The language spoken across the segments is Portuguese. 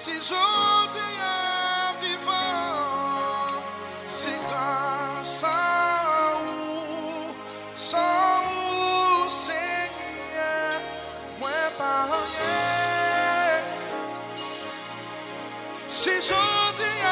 se juntem a vivam sem canção. Só o Senhor é para Se juntem a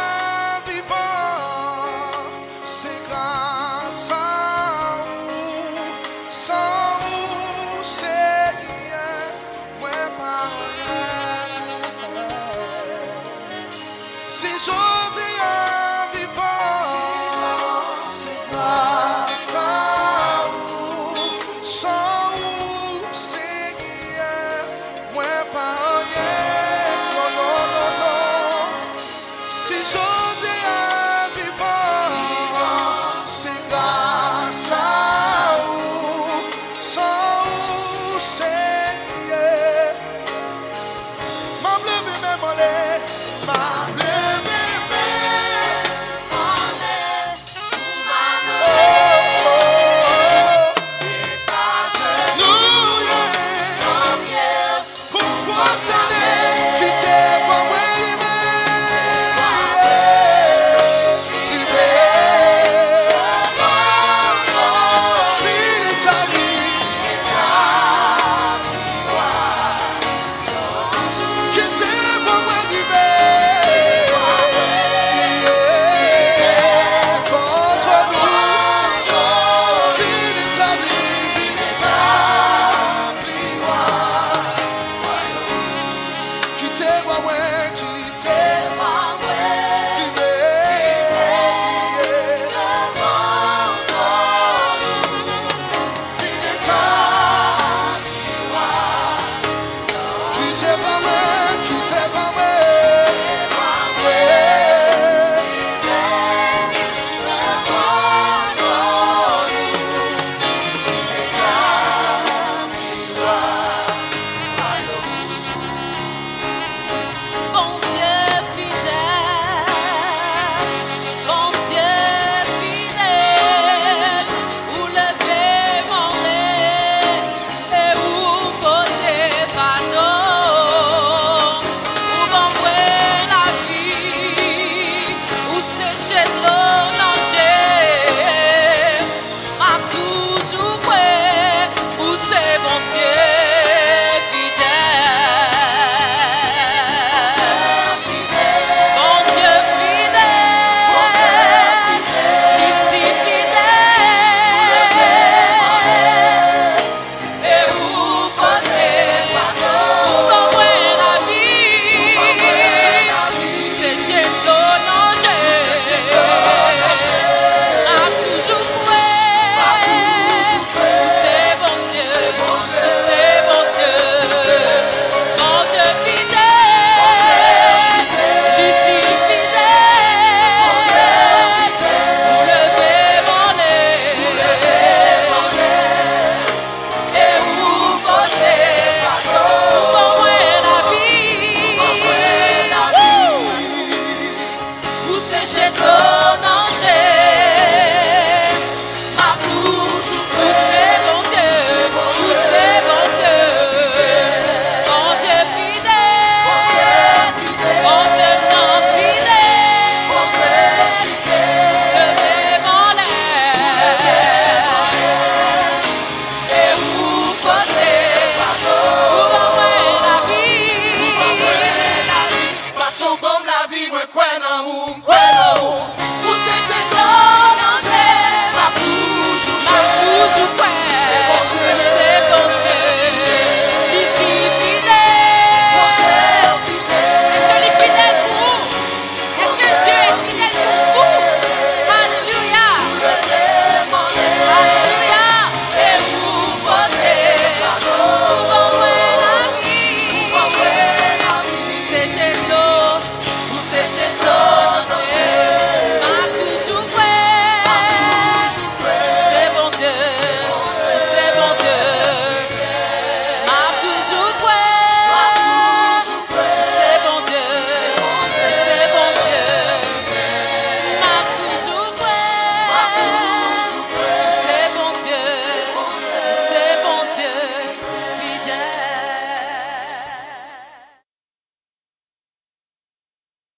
牵手